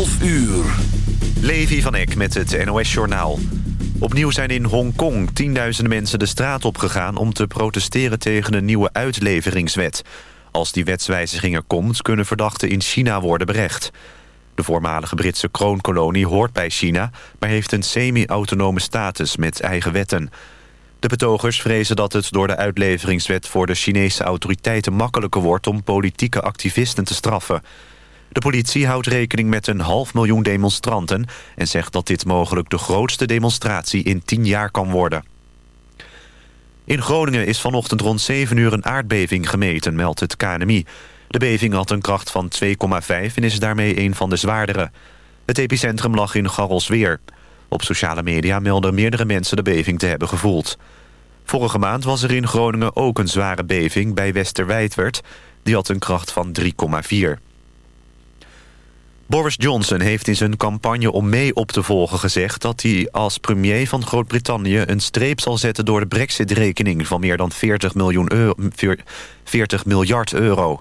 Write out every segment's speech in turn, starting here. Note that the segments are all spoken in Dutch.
12 uur. Levi van Eck met het NOS-journaal. Opnieuw zijn in Hongkong tienduizenden mensen de straat opgegaan... om te protesteren tegen een nieuwe uitleveringswet. Als die wetswijziging er komt, kunnen verdachten in China worden berecht. De voormalige Britse kroonkolonie hoort bij China... maar heeft een semi-autonome status met eigen wetten. De betogers vrezen dat het door de uitleveringswet... voor de Chinese autoriteiten makkelijker wordt... om politieke activisten te straffen... De politie houdt rekening met een half miljoen demonstranten... en zegt dat dit mogelijk de grootste demonstratie in tien jaar kan worden. In Groningen is vanochtend rond 7 uur een aardbeving gemeten, meldt het KNMI. De beving had een kracht van 2,5 en is daarmee een van de zwaardere. Het epicentrum lag in Garrelsweer. Op sociale media melden meerdere mensen de beving te hebben gevoeld. Vorige maand was er in Groningen ook een zware beving bij Westerwijdwerd. Die had een kracht van 3,4. Boris Johnson heeft in zijn campagne om mee op te volgen gezegd... dat hij als premier van Groot-Brittannië een streep zal zetten... door de brexit-rekening van meer dan 40, miljoen euro, 40 miljard euro.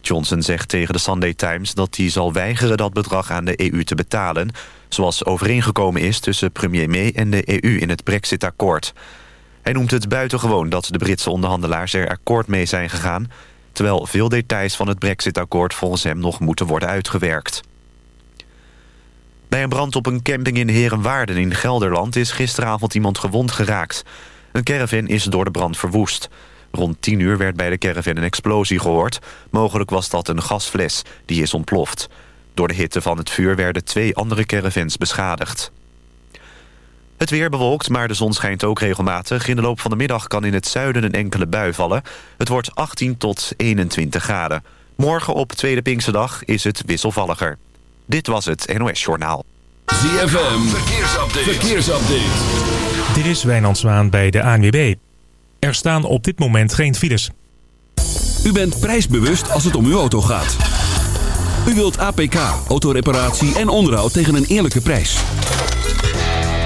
Johnson zegt tegen de Sunday Times dat hij zal weigeren dat bedrag aan de EU te betalen... zoals overeengekomen is tussen premier May en de EU in het brexit-akkoord. Hij noemt het buitengewoon dat de Britse onderhandelaars er akkoord mee zijn gegaan... terwijl veel details van het brexit-akkoord volgens hem nog moeten worden uitgewerkt. Bij een brand op een camping in Herenwaarden in Gelderland... is gisteravond iemand gewond geraakt. Een caravan is door de brand verwoest. Rond 10 uur werd bij de caravan een explosie gehoord. Mogelijk was dat een gasfles, die is ontploft. Door de hitte van het vuur werden twee andere caravans beschadigd. Het weer bewolkt, maar de zon schijnt ook regelmatig. In de loop van de middag kan in het zuiden een enkele bui vallen. Het wordt 18 tot 21 graden. Morgen op Tweede Pinksterdag is het wisselvalliger. Dit was het NOS Journaal. ZFM, verkeersupdate. verkeersupdate. Dit is Wijnand Zwaan bij de ANWB. Er staan op dit moment geen files. U bent prijsbewust als het om uw auto gaat. U wilt APK, autoreparatie en onderhoud tegen een eerlijke prijs.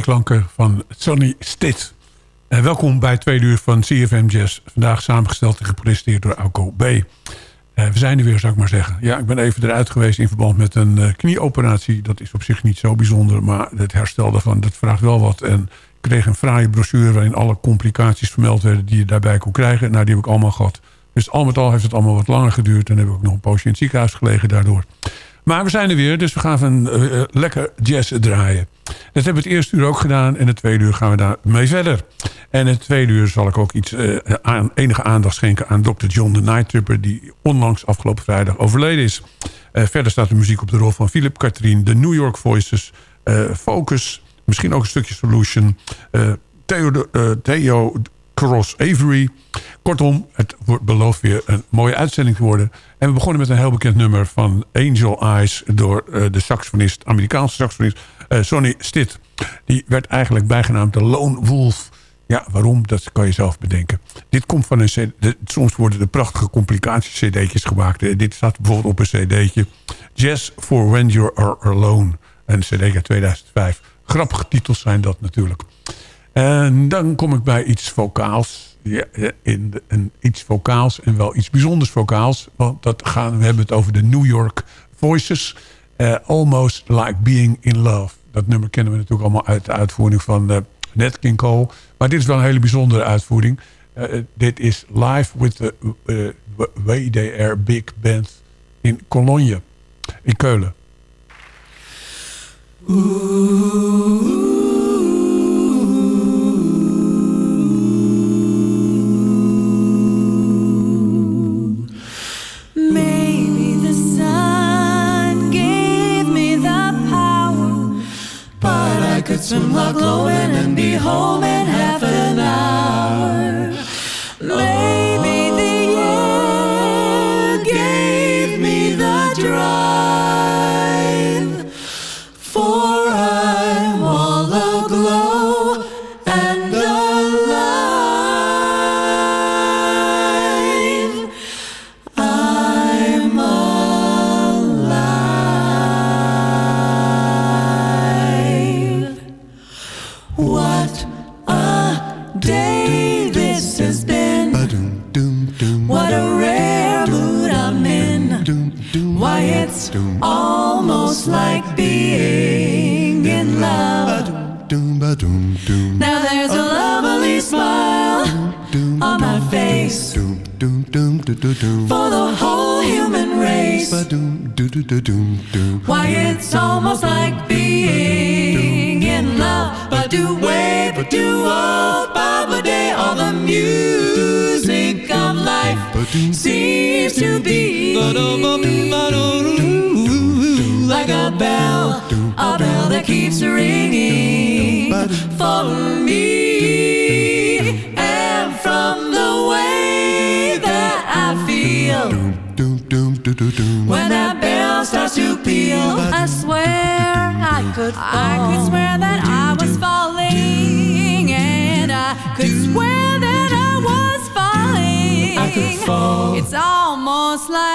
Klanken van Sonny Stitt. En welkom bij tweede uur van CFM Jazz. Vandaag samengesteld en gepresenteerd door Alco B. Eh, we zijn er weer, zou ik maar zeggen. Ja, ik ben even eruit geweest in verband met een uh, knieoperatie. Dat is op zich niet zo bijzonder, maar het herstel daarvan dat vraagt wel wat. En ik kreeg een fraaie brochure waarin alle complicaties vermeld werden... die je daarbij kon krijgen. Nou, die heb ik allemaal gehad. Dus al met al heeft het allemaal wat langer geduurd. En heb ik ook nog een poosje in het ziekenhuis gelegen daardoor. Maar we zijn er weer, dus we gaan een uh, lekker jazz draaien. Dat hebben we het eerste uur ook gedaan. En het tweede uur gaan we daarmee verder. En het tweede uur zal ik ook iets, uh, aan, enige aandacht schenken aan Dr. John the Night Tripper... die onlangs afgelopen vrijdag overleden is. Verder staat de muziek op de rol van Philip Katrien... de New York Voices, Focus... misschien ook een stukje Solution... Theo, Theo Cross Avery. Kortom, het wordt belooft weer een mooie uitzending te worden. En we begonnen met een heel bekend nummer van Angel Eyes... door uh, de saxofonist, Amerikaanse saxofonist uh, Sonny Stitt. Die werd eigenlijk bijgenaamd de Lone Wolf. Ja, waarom? Dat kan je zelf bedenken. Dit komt van een cd. Soms worden er prachtige complicaties-cd'tjes gemaakt. Dit staat bijvoorbeeld op een cd'tje. Jazz for When You Are Alone. Een cd uit 2005. Grappige titels zijn dat natuurlijk. En dan kom ik bij iets vocaals. Ja, in iets vocaals en wel iets bijzonders vocaals. Want dat gaan, we hebben het over de New York Voices. Uh, Almost Like Being in Love. Dat nummer kennen we natuurlijk allemaal uit de uitvoering van uh, Nat King Cole. Maar dit is wel een hele bijzondere uitvoering. Uh, dit is live with the Are Big Band in Cologne. In Keulen.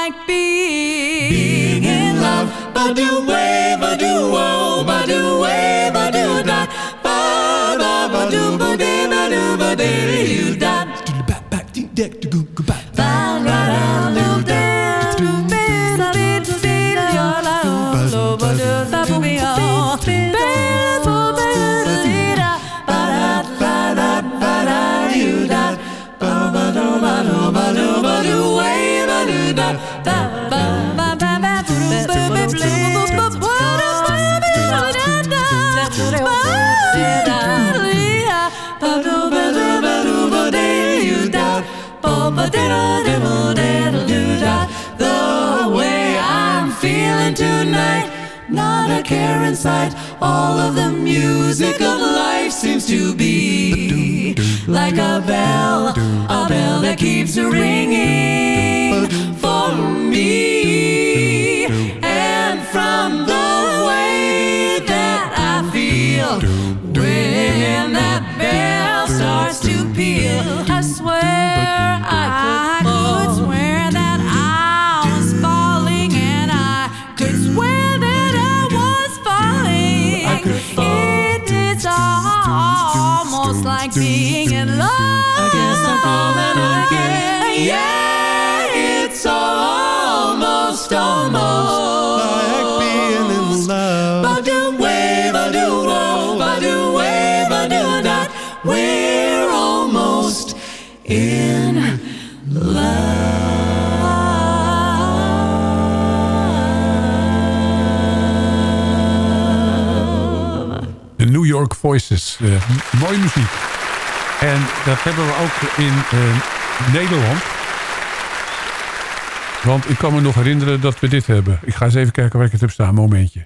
Like being, being in love. Ba do way, ba do oh, ba do way, ba do da, ba ba ba do ba care in sight. All of the music of life seems to be like a bell, a bell that keeps ringing for me. And from the way that I feel when that bell starts to peal, I swear I Voices. eh, mooie muziek. En dat hebben we ook in eh, Nederland. Want ik kan me nog herinneren dat we dit hebben. Ik ga eens even kijken waar ik het heb staan. Momentje.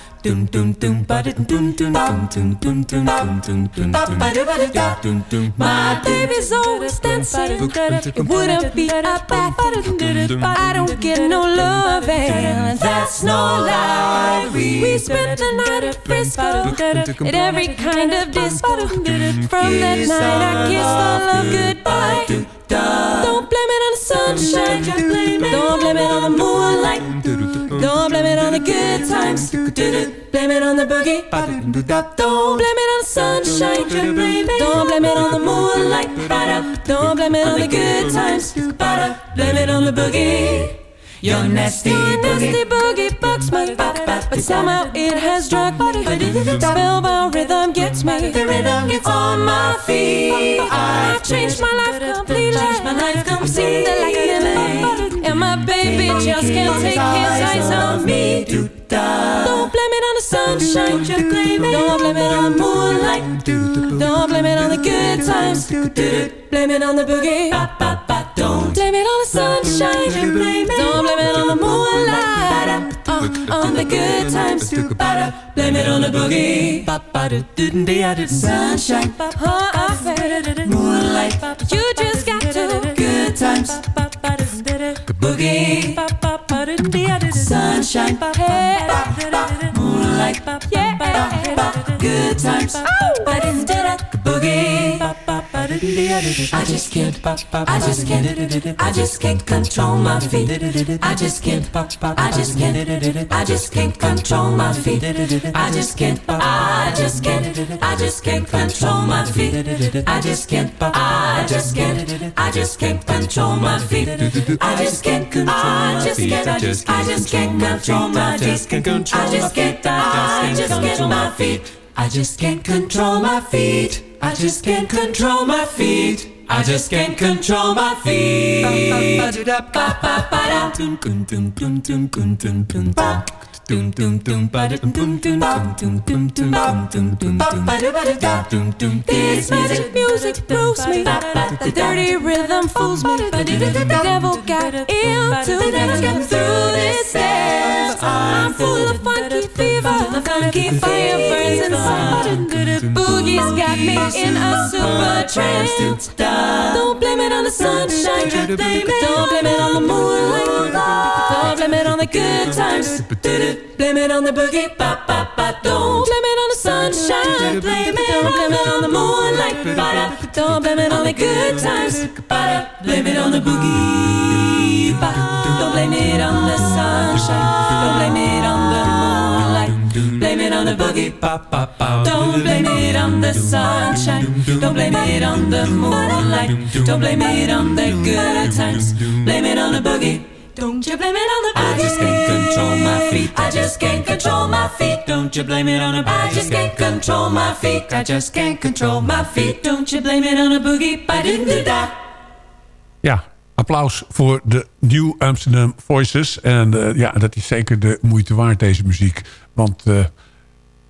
dum dum dum ba dum dum dum dum dum dum dum dum dum dum My baby's always dancing. It wouldn't be a bad thing. I don't get no love, and that's no lie. We spent the night at Frisco at every kind of disco. From that night, I kissed our love goodbye. Don't blame it on the sunshine. Don't blame it on the moonlight. Don't blame it on the good times. Blame it on the boogie. Don't blame it on the sunshine. Don't blame it on the moonlight. Don't blame it on the good times. Blame it on the boogie. Your nasty nasty boogie bugs me, but somehow it has drugged me. The spellbound rhythm gets me. The rhythm gets on my feet. I've changed my life completely. I'm seeing the light and my baby just can't take his eyes on me. Don't blame it on the sunshine. Don't blame it on the moonlight. Don't blame it on the good times. Blame it on the boogie. Don't blame it on the sunshine. Don't blame it on the moonlight. Uh, on the good times. too. Blame it on the boogie. Sunshine. Moonlight. You just got to. Good times. Boogie. Sunshine. Hey. Moonlight. Yeah. Good times. Boogie. I just can't, I just can't, I just can't control my feet. I just can't, I just can't, I just can't control my feet. I just can't, I just can't, I just can't control my feet. I just can't, I just can't, I just can't control my feet. I just can't control. I just can't, I just can't control my feet. I just can't, I just can't, I just can't my feet. I just can't control my feet. I just can't control my feet. I just can't control my feet. This magic music moves me. The dirty rhythm fools me. The devil got into me through this dance. I'm full of funky fever. The funky fire burns inside. Boogie's got me in a super trance. Don't blame it on the sunshine. Don't blame it on the moonlight. Blame it on the good times. Blame it on the boogie. Ba, ba, ba. Don't blame it on the sunshine. Blame it. Blame it on the moonlight. Don't blame it on the good times. Ba. Blame it on the boogie. Ba. Don't blame it on the sunshine. Don't blame it on the moonlight. Blame it on the boogie. Don't blame it on the sunshine. Don't blame it on the moonlight. Don't blame it on the good times. Blame it on the boogie. Don't you blame it on the boogie. I just can't control my feet. I just can't control my feet. Don't you blame it on a boogie. I just can't control my feet. I just can't control my feet. Don't you blame it on a boogie. Ba didn't do that. Ja, applaus voor de New Amsterdam Voices. En eh, ja, dat is zeker de moeite waard, deze muziek. Want eh,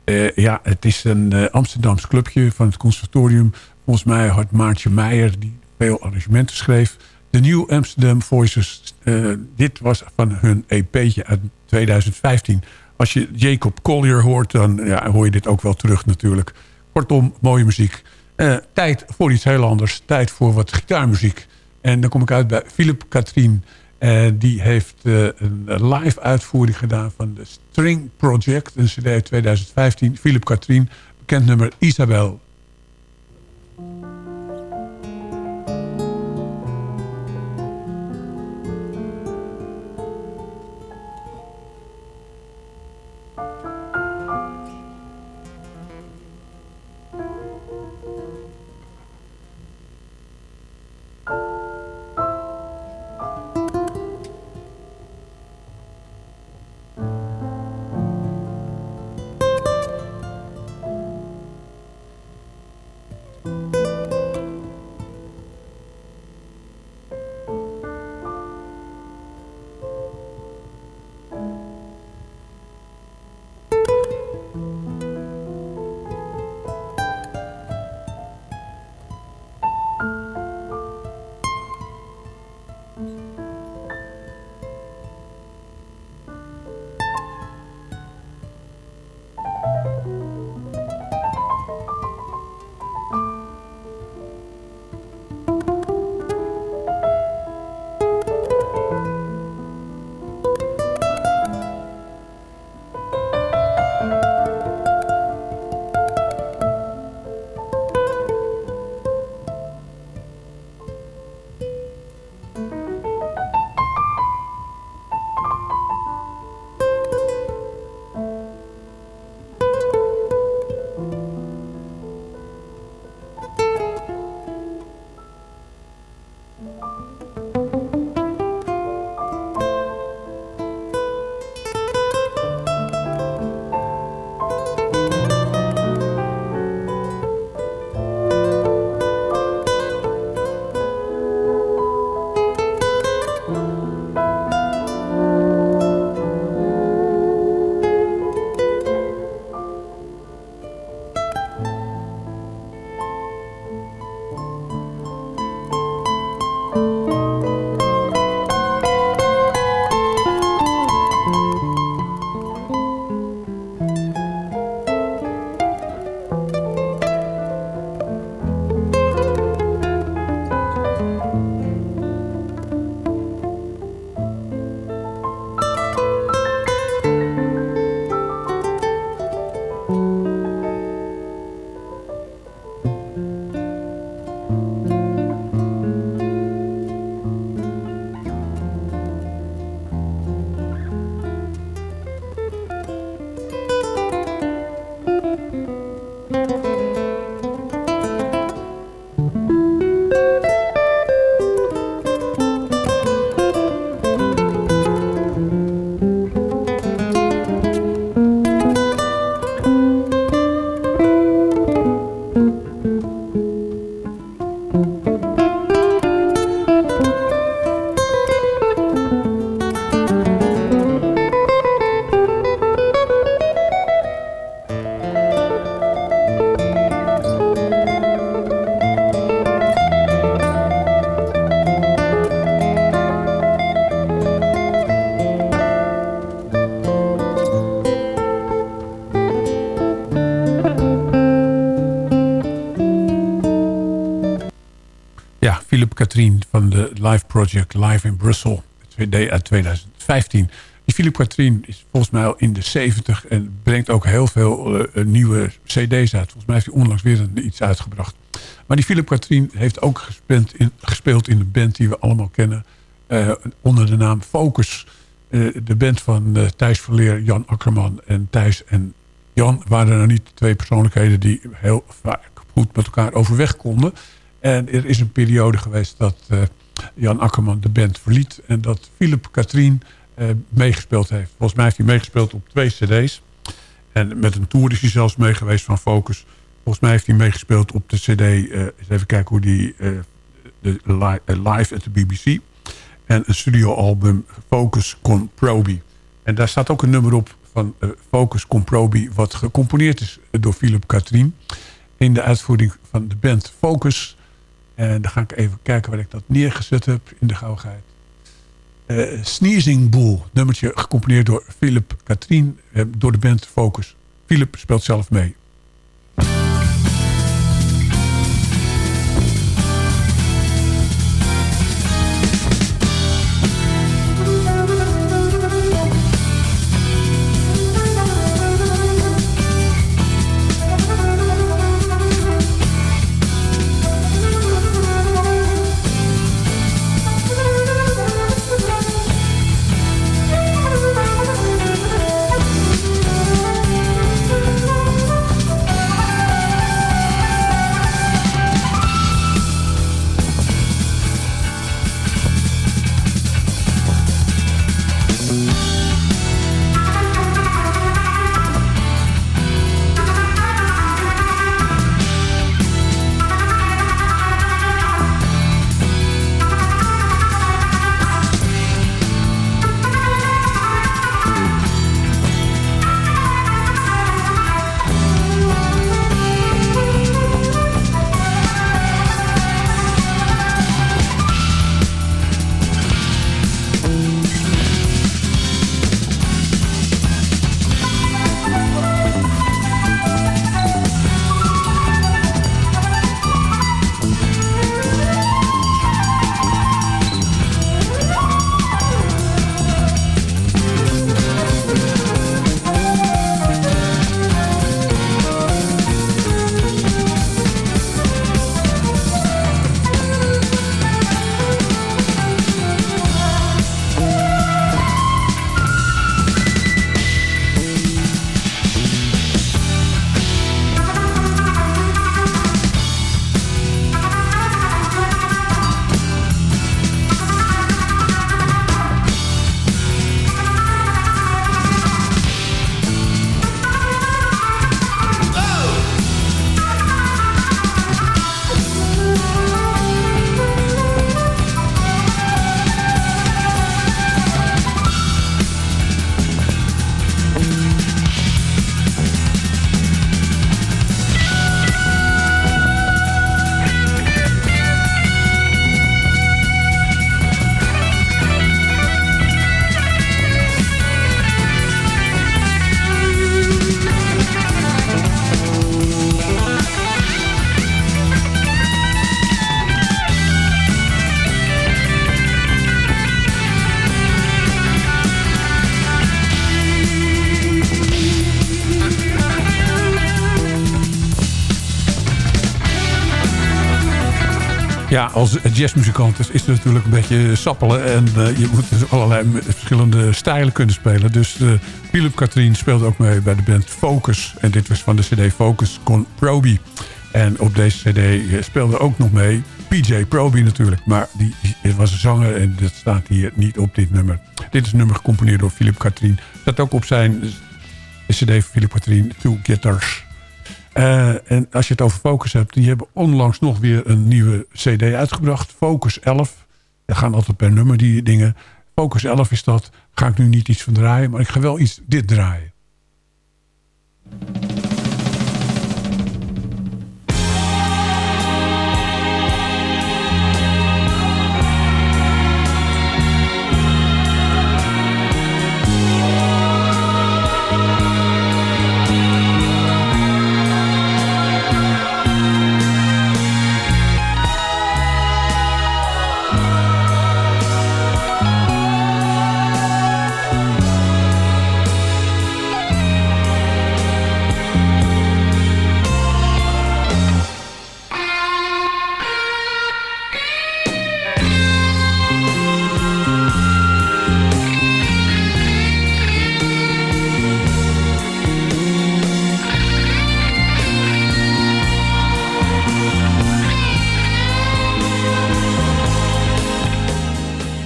eh, ja, het is een eh, Amsterdams clubje van het conservatorium. Volgens mij had Maartje Meijer, die veel arrangementen schreef. De New Amsterdam Voices. eh, dit was van hun EP'tje uit 2015. Als je Jacob Collier hoort, dan ja, hoor je dit ook wel terug natuurlijk. Kortom, mooie muziek. Eh, tijd voor iets heel anders. Tijd voor wat gitaarmuziek. En dan kom ik uit bij Philip Katrien. En die heeft eh, een live uitvoering gedaan van de String Project. Een cd uit 2015. Philip Katrien, bekend nummer Isabel. Van de Live Project Live in Brussel. CD uit 2015. Die Philip Katrien is volgens mij al in de 70 en brengt ook heel veel eh, nieuwe cd's uit. Volgens mij heeft hij onlangs weer iets uitgebracht. Maar die Philip Katrien heeft ook gespeeld in, gespeeld in de band die we allemaal kennen. eh, onder de naam Focus. Eh, de band van eh, Thijs Verleer, Jan Akkerman en Thijs en Jan waren er niet twee persoonlijkheden die heel vaak goed met elkaar overweg konden. En er is een periode geweest dat eh, Jan Akkerman de band verliet. En dat Philip Katrien eh, meegespeeld heeft. Volgens mij heeft hij meegespeeld op twee cd's. En met een tour is hij zelfs mee geweest van Focus. Volgens mij heeft hij meegespeeld op de cd. eh, eens even kijken hoe die... de li- live at de BBC. En een studioalbum Focus Con Proby. En daar staat ook een nummer op van Focus Con Proby... wat gecomponeerd is door Philip Katrien. In de uitvoering van de band Focus. En dan ga ik even kijken waar ik dat neergezet heb in de gauwigheid. Eh, Sneezing Bull, nummertje gecomponeerd door Philip Katrien... eh, door de band Focus. Philip speelt zelf mee. Ja, als jazzmuzikant is, is het natuurlijk een beetje sappelen. En eh, je moet dus allerlei verschillende stijlen kunnen spelen. Dus eh Philip Katrien speelde ook mee bij de band Focus. En dit was van de cd Focus Con Proby. En op deze cd eh, speelde ook nog mee PJ Proby natuurlijk. Maar die, die was een zanger en dat staat hier niet op dit nummer. Dit is een nummer gecomponeerd door Philip Katrien. Dat ook op zijn cd van Philip Katrien, Two Guitars. Eh, en als je het over Focus hebt, die hebben onlangs nog weer een nieuwe CD uitgebracht. Focus 11. Er gaan altijd per nummer die dingen. Focus 11 is dat. Ga ik nu niet iets van draaien, maar ik ga wel iets dit draaien.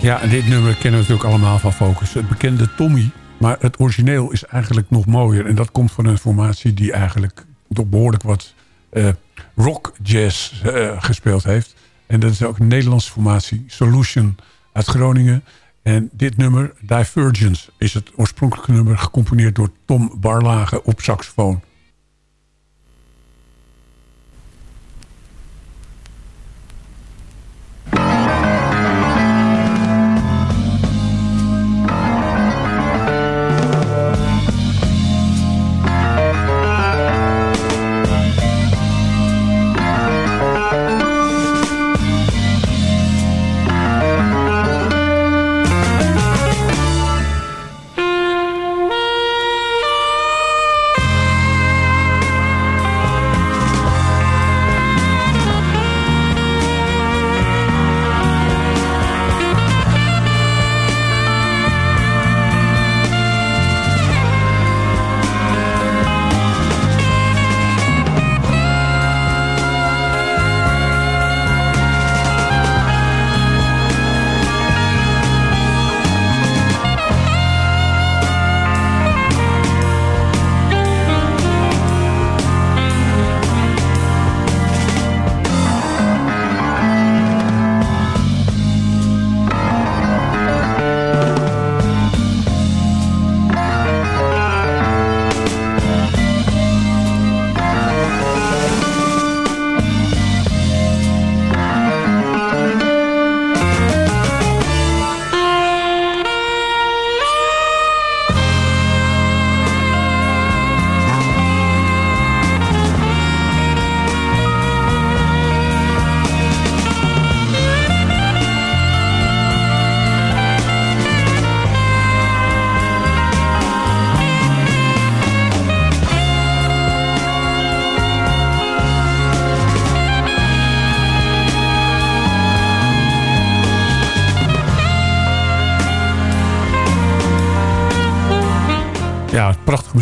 Ja, en dit nummer kennen we natuurlijk allemaal van Focus. Het bekende Tommy. Maar het origineel is eigenlijk nog mooier. En dat komt van een formatie die eigenlijk toch behoorlijk wat eh, rock jazz eh, gespeeld heeft. En dat is ook een Nederlandse formatie. Solution uit Groningen. En dit nummer, Divergence, is het oorspronkelijke nummer gecomponeerd door Tom Barlage op saxofoon.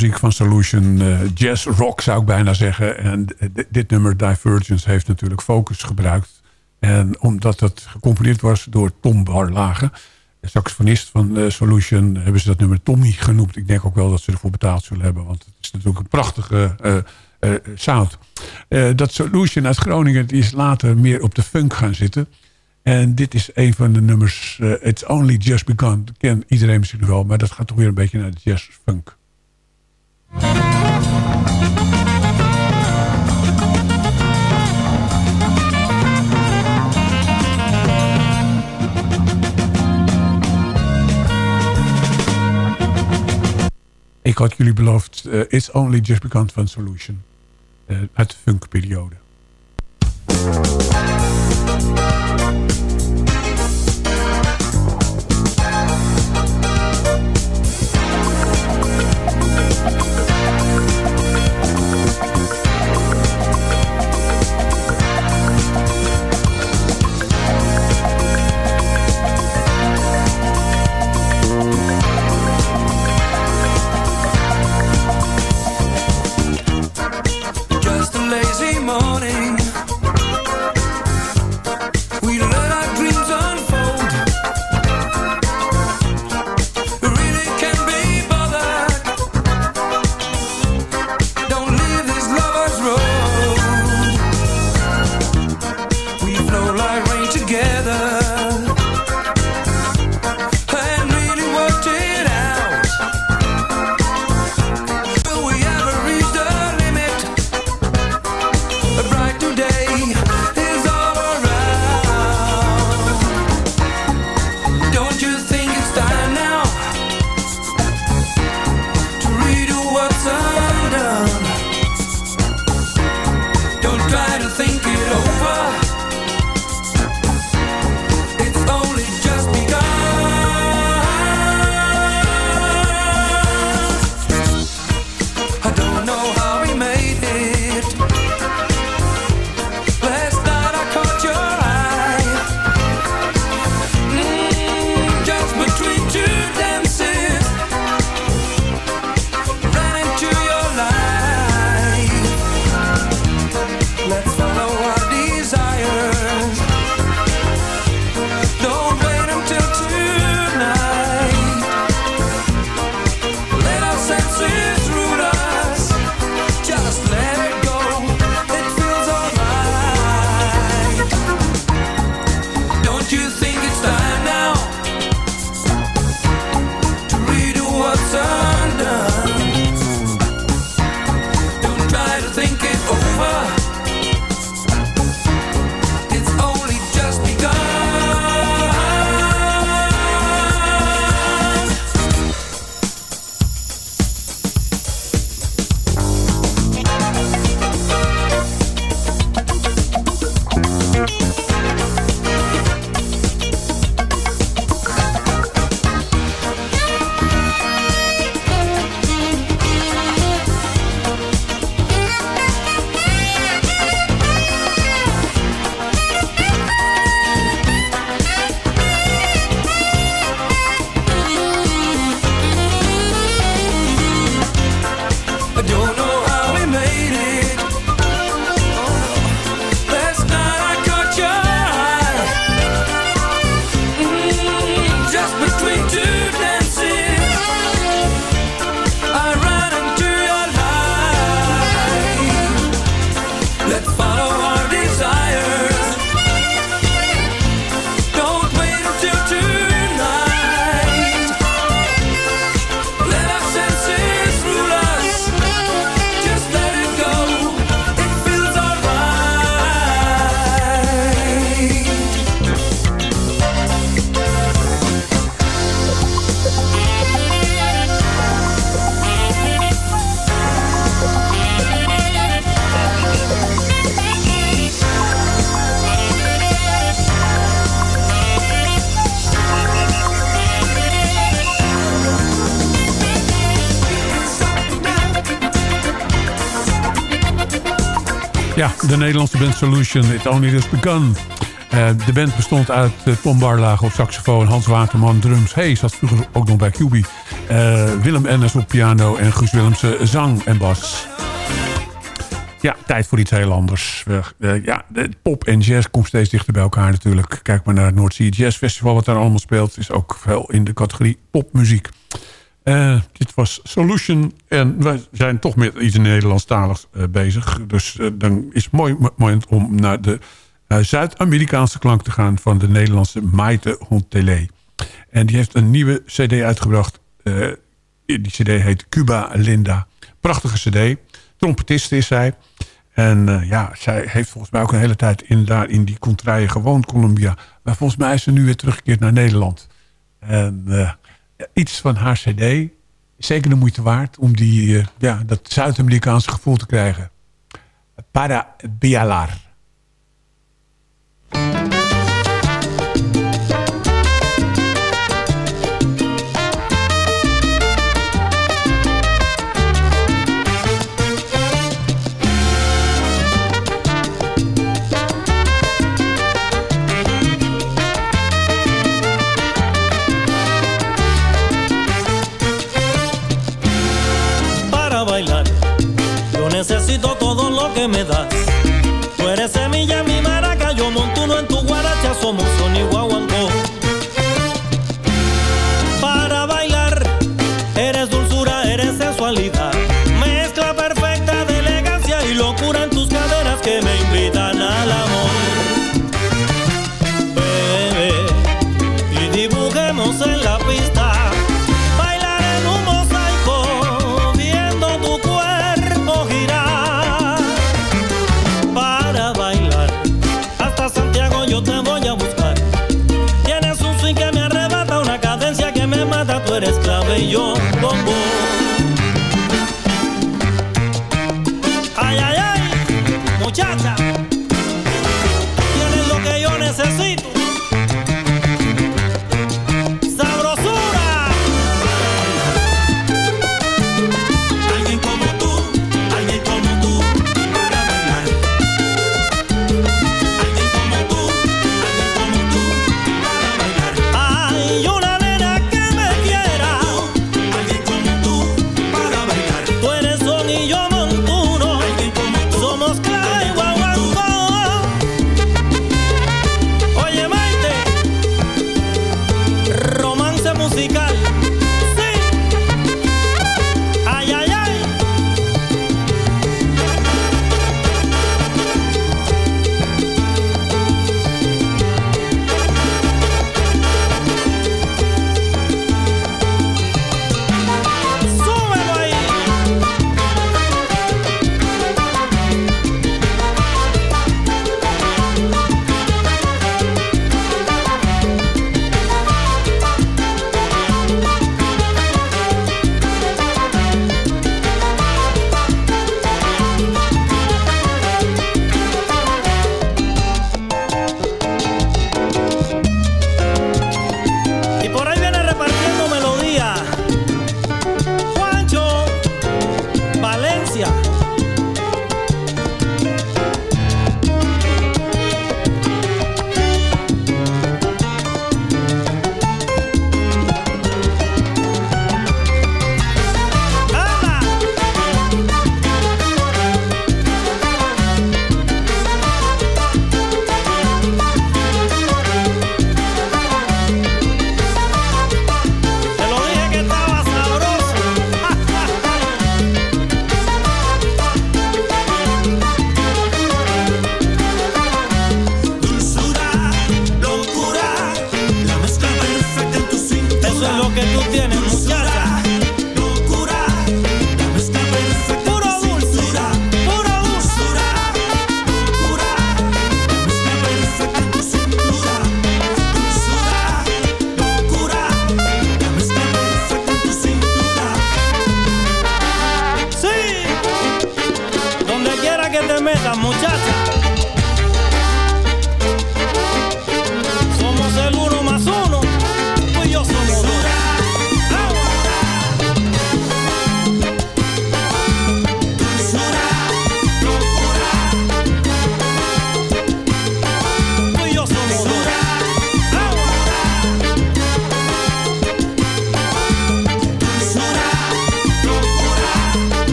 Muziek van Solution. eh, jazz rock zou ik bijna zeggen. En dit nummer Divergence heeft natuurlijk Focus gebruikt. En omdat het gecomponeerd was door Tom Barlage... saxofonist van eh, Solution... hebben ze dat nummer Tommy genoemd. Ik denk ook wel dat ze ervoor betaald zullen hebben. Want het is natuurlijk een prachtige eh, sound. Dat Solution uit Groningen die is later meer op de funk gaan zitten... En dit is een van de nummers, It's Only Just Begun. Dat kent iedereen misschien wel, maar dat gaat toch weer een beetje naar de jazz-funk. Ik had jullie beloofd, eh, It's Only Just Begun van Solution. eh, uit de funkperiode. Ja, de Nederlandse band Solution, It Only Just Begun. Eh, de band bestond uit eh, Tom Barlage op saxofoon, Hans Waterman drums. Hey, zat vroeger ook nog bij QB. Eh, Willem Ennis op piano en Guus Willemsen zang en bas. Ja, tijd voor iets heel anders. Ja, pop en jazz komt steeds dichter bij elkaar natuurlijk. Kijk maar naar het Sea Jazz Festival wat daar allemaal speelt. Is ook veel in de categorie popmuziek. Eh, dit was Solution. En wij zijn toch met iets Nederlandstaligs uh, bezig. Dus uh, dan is het mooi moment om naar de Zuid-Amerikaanse klank te gaan... van de Nederlandse Maite Hontelé. En die heeft een nieuwe cd uitgebracht. die cd heet Cuba Linda. Prachtige cd. Trompetist is zij. En ja, zij heeft volgens mij ook een hele tijd in, daar in die contraille gewoond, Colombia. Maar volgens mij is ze nu weer teruggekeerd naar Nederland. En iets van haar cd zeker de moeite waard... om die, uh, ja, dat Zuid-Amerikaanse gevoel te krijgen. Para Bialar. como un sonido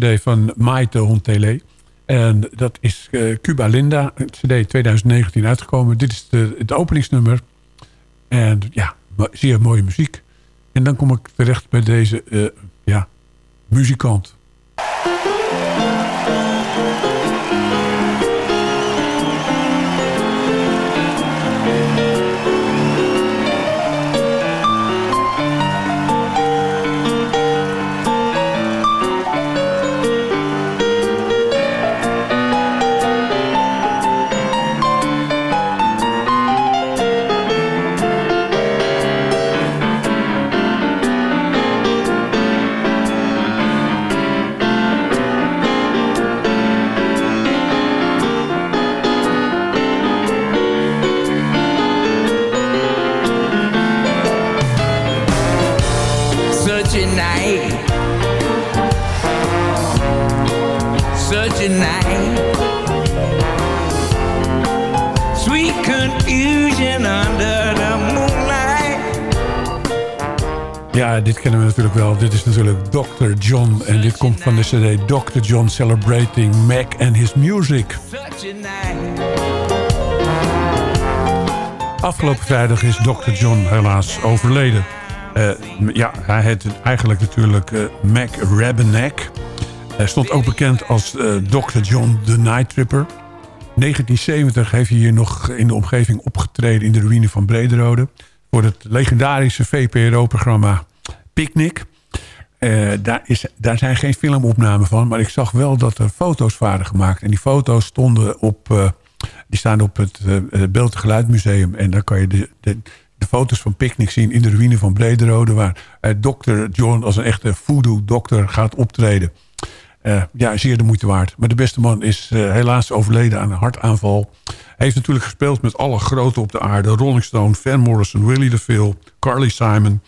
cd van Maite Hontele. En dat is eh, Cuba Linda, cd 2019 uitgekomen. Dit is het openingsnummer. En ja, zeer mooie muziek. En dan kom ik terecht bij deze eh, ja, muzikant. Dit kennen we natuurlijk wel. Dit is natuurlijk Dr. John. En dit komt van de cd Dr. John Celebrating Mac and His Music. Afgelopen vrijdag is Dr. John helaas overleden. Eh, ja, hij heette eigenlijk natuurlijk eh, Mac Rabenack. Hij stond ook bekend als eh, Dr. John the Night Tripper. 1970 heeft hij hier nog in de omgeving opgetreden... in de ruïne van Brederode... voor het legendarische VPRO-programma Picnic. Eh, daar, is, daar zijn geen filmopnamen van... maar ik zag wel dat er foto's waren gemaakt. En die foto's stonden op... eh, die staan op het eh, Beeld- en Geluidmuseum. En daar kan je de, de, de foto's van Picnic zien in de ruïne van Brederode... waar Dr. John als een echte voodoo-dokter gaat optreden. Ja, zeer de moeite waard. Maar de beste man is helaas overleden aan een hartaanval. Hij heeft natuurlijk gespeeld met alle grote op de aarde. Rolling Stone, Van Morrison, Willie DeVille, Carly Simon.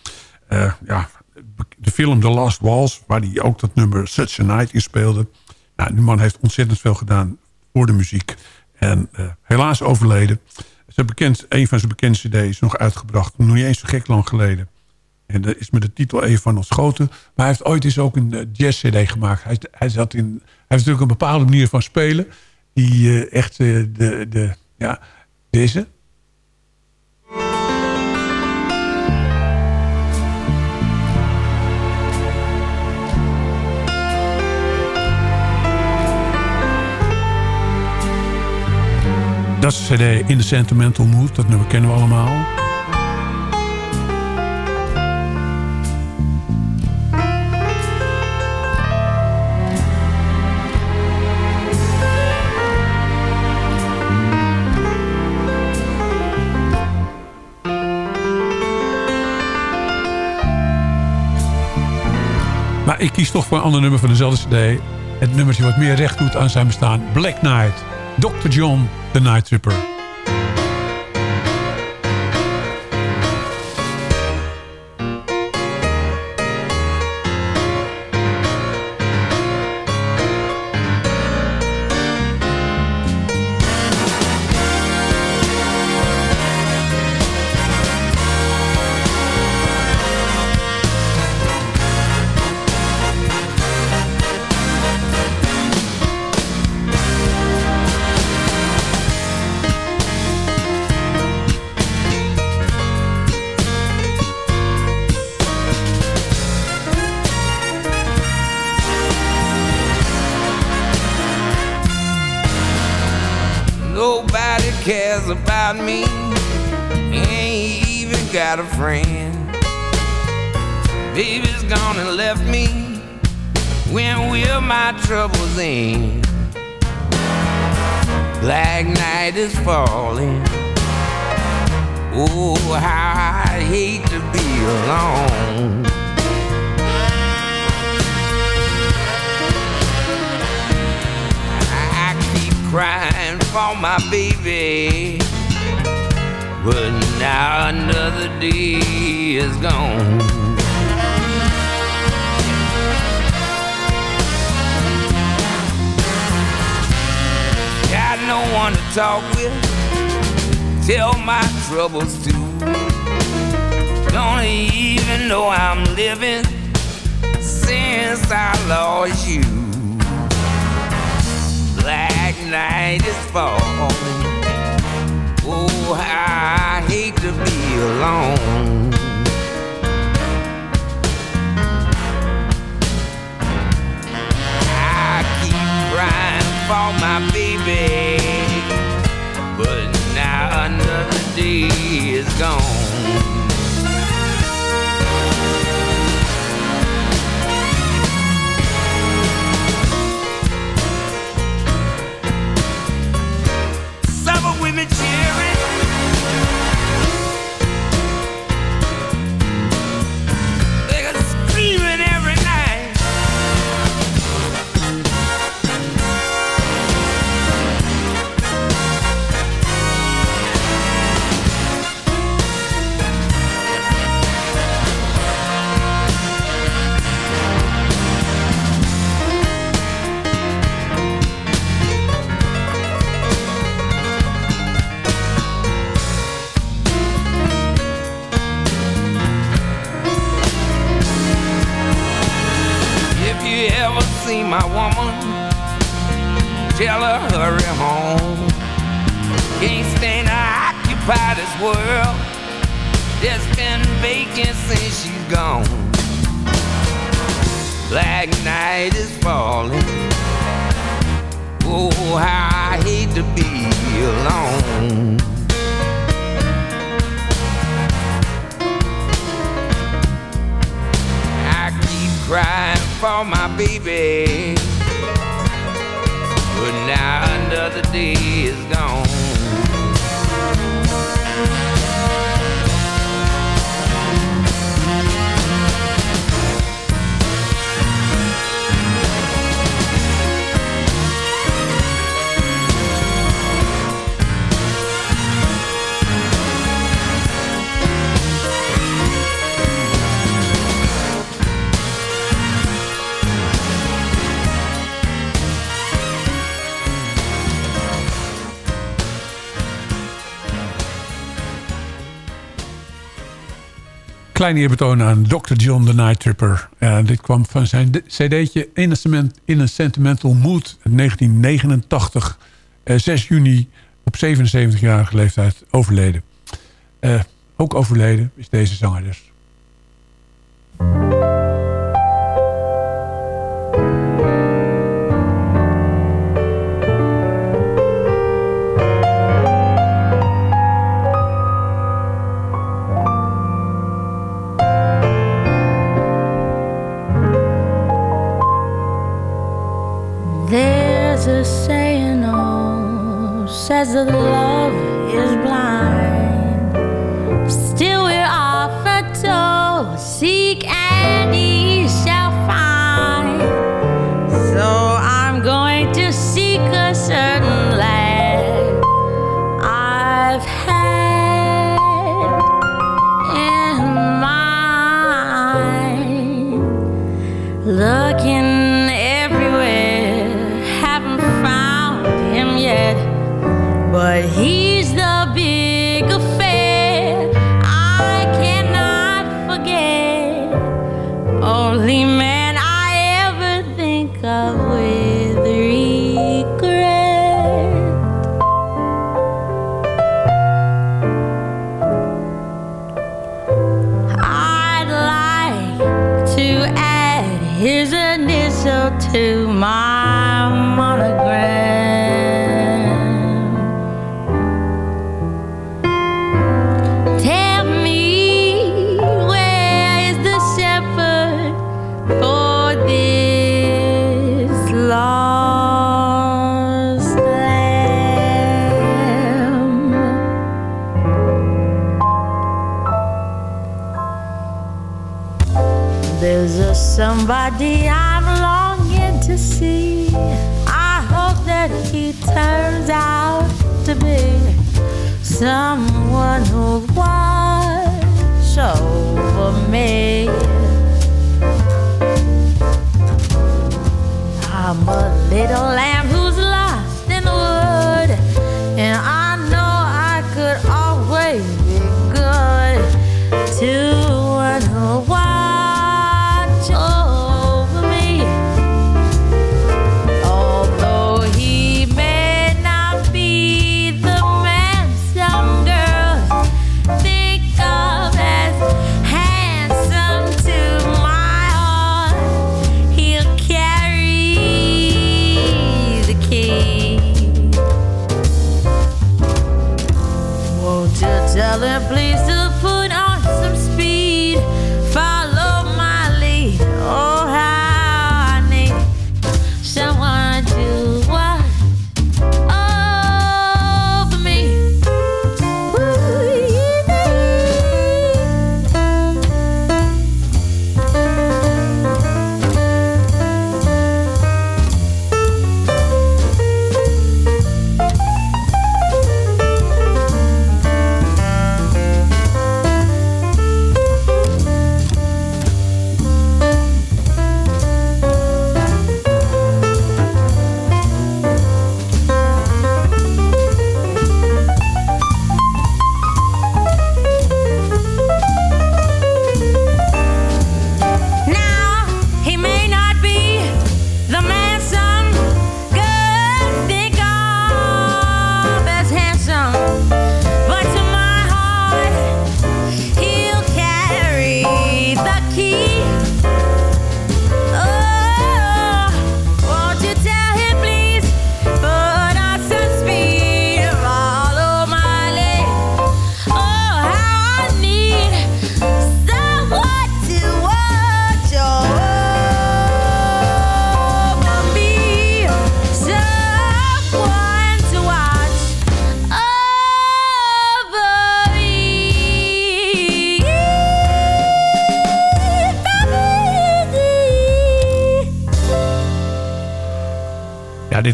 Ja, de film The Last Waltz, waar hij ook dat nummer Such a Night in speelde. Nou, die man heeft ontzettend veel gedaan voor de muziek. En eh, helaas overleden. Zijn bekend, een van zijn bekendste cd's is nog uitgebracht. Nog niet eens zo gek lang geleden. En dat is met de titel even van ontschoten. Maar hij heeft ooit eens ook een eh, jazz-cd gemaakt. Hij, hij, zat in, hij heeft natuurlijk een bepaalde manier van spelen. Die eh, echt de, de... Ja, deze. Dat is de cd In the Sentimental Mood. Dat nummer kennen we allemaal. Maar ik kies toch voor een ander nummer van dezelfde cd. Het nummertje wat meer recht doet aan zijn bestaan. Black Knight. Dr. John, The Night Tripper. about me. Ain't even got a friend. Baby's gone and left me. When will my troubles end? Black night is falling. Oh, how I hate to be alone. crying for my baby. But now another day is gone. Got no one to talk with, tell my troubles to. Don't even know I'm living since I lost you. Black night is falling. Oh, I hate to be alone. I keep crying for my baby, but now another day is gone. cheering. Klein eerbetoon aan Dr. John the Night Tripper. Uh, dit kwam van zijn cd'tje In a, Sentimental Mood 1989. Uh, 6 juni op 77-jarige leeftijd overleden. Uh, ook overleden is deze zanger dus. Says that someone who watch over me. I'm a little lamb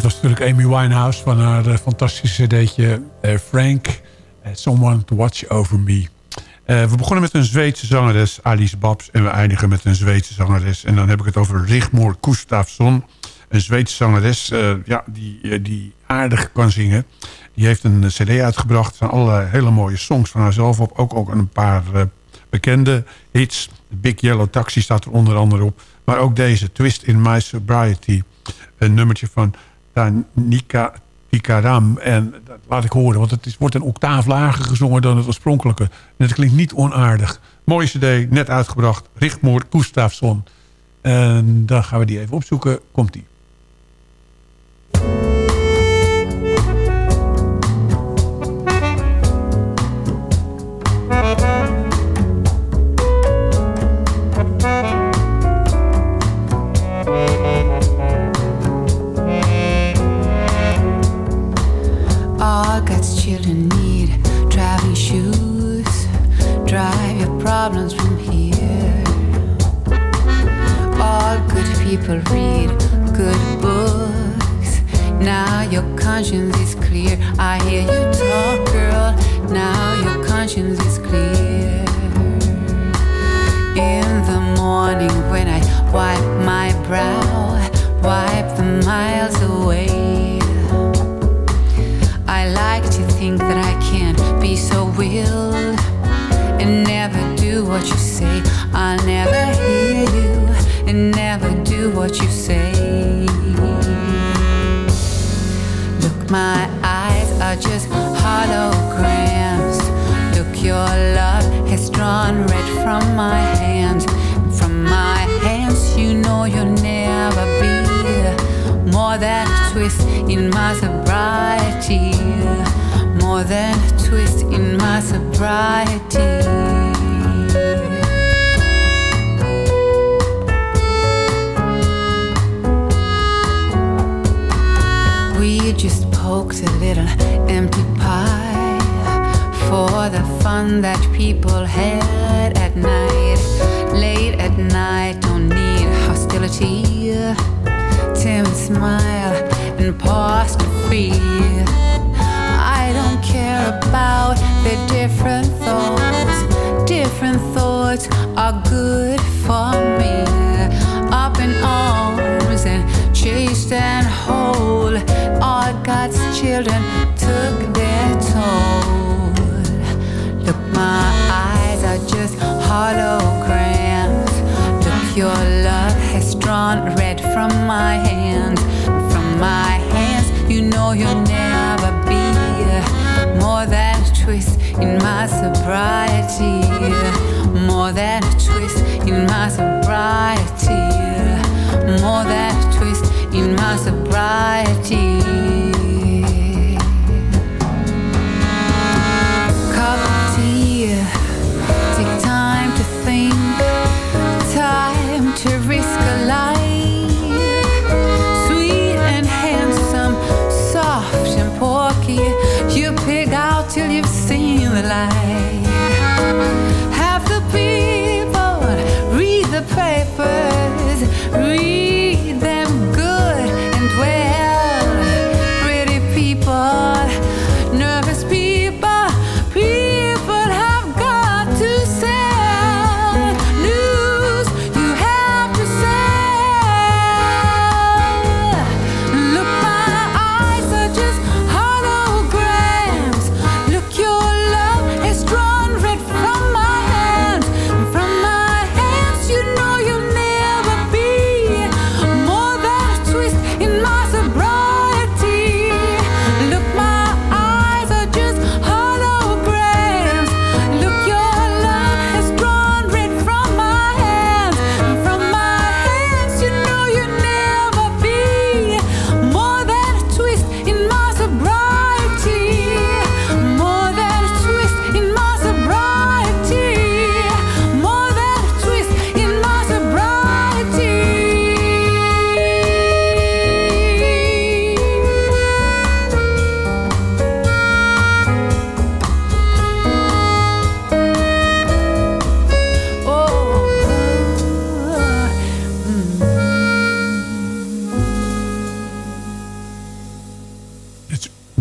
dit was natuurlijk Amy Winehouse van haar eh, fantastische cd'tje eh, Frank. eh, Someone to Watch Over Me. We begonnen met een Zweedse zangeres, Alice Babs. En we eindigen met een Zweedse zangeres. En dan heb ik het over Rigmor Gustafsson. Een Zweedse zangeres ja, die, die aardig kan zingen. Die heeft een cd uitgebracht. Er zijn allerlei hele mooie songs van haarzelf op. Ook, ook een paar bekende hits. Big Yellow Taxi staat er onder andere op. Maar ook deze, Twist in My Sobriety. Een nummertje van Tanika Tikaram. En dat laat ik horen, want het is, wordt een octaaf lager gezongen dan het oorspronkelijke. En het klinkt niet onaardig. Mooie cd, net uitgebracht. Richtmoor Gustafsson. En dan gaan we die even opzoeken. Komt problems from here. All good people read good books. Now your conscience is clear. I hear you talk, girl. Now your conscience is clear. In the morning when I wipe my brow, wipe the miles away. I like to think that I can be so willed and never do what you say. I'll never hear you and never do what you say. Look, my eyes are just holograms. Look, your love has drawn red from my hands. From my hands, you know you'll never be more than a twist in my sobriety. More than twist in my sobriety. We just poked a little empty pie for the fun that people had at night. Late at night, don't need hostility. Timid smile and pause to breathe. Care about their different thoughts. Different thoughts are good for me. Up in arms and chased and whole. All God's children took their toll. Look, my eyes are just holograms. Look, your love has drawn red from my hands. From my hands, you know you'll twist in my sobriety. More than a twist in my sobriety. More than a twist in my sobriety.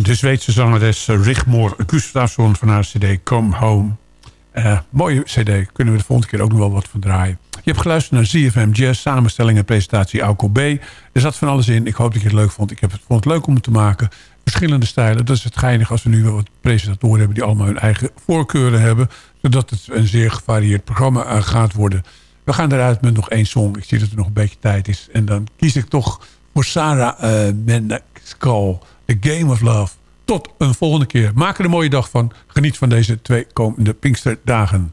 De Zweedse zangeres Rigmor Gustafsson van haar cd Come Home. Eh, mooie cd, kunnen we de volgende keer ook nog wel wat van draaien. Je hebt geluisterd naar ZFM Jazz, samenstelling en presentatie Alco B. Er zat van alles in, ik hoop dat je het leuk vond. Ik heb het, vond het leuk om het te maken. Verschillende stijlen, dat is het geinig als we nu wel wat presentatoren hebben... die allemaal hun eigen voorkeuren hebben. Zodat het een zeer gevarieerd programma eh, gaat worden. We gaan eruit met nog één song. Ik zie dat er nog een beetje tijd is. En dan kies ik toch voor Sarah uh, The Game of Love. Tot een volgende keer. Maak er een mooie dag van. Geniet van deze twee komende Pinksterdagen.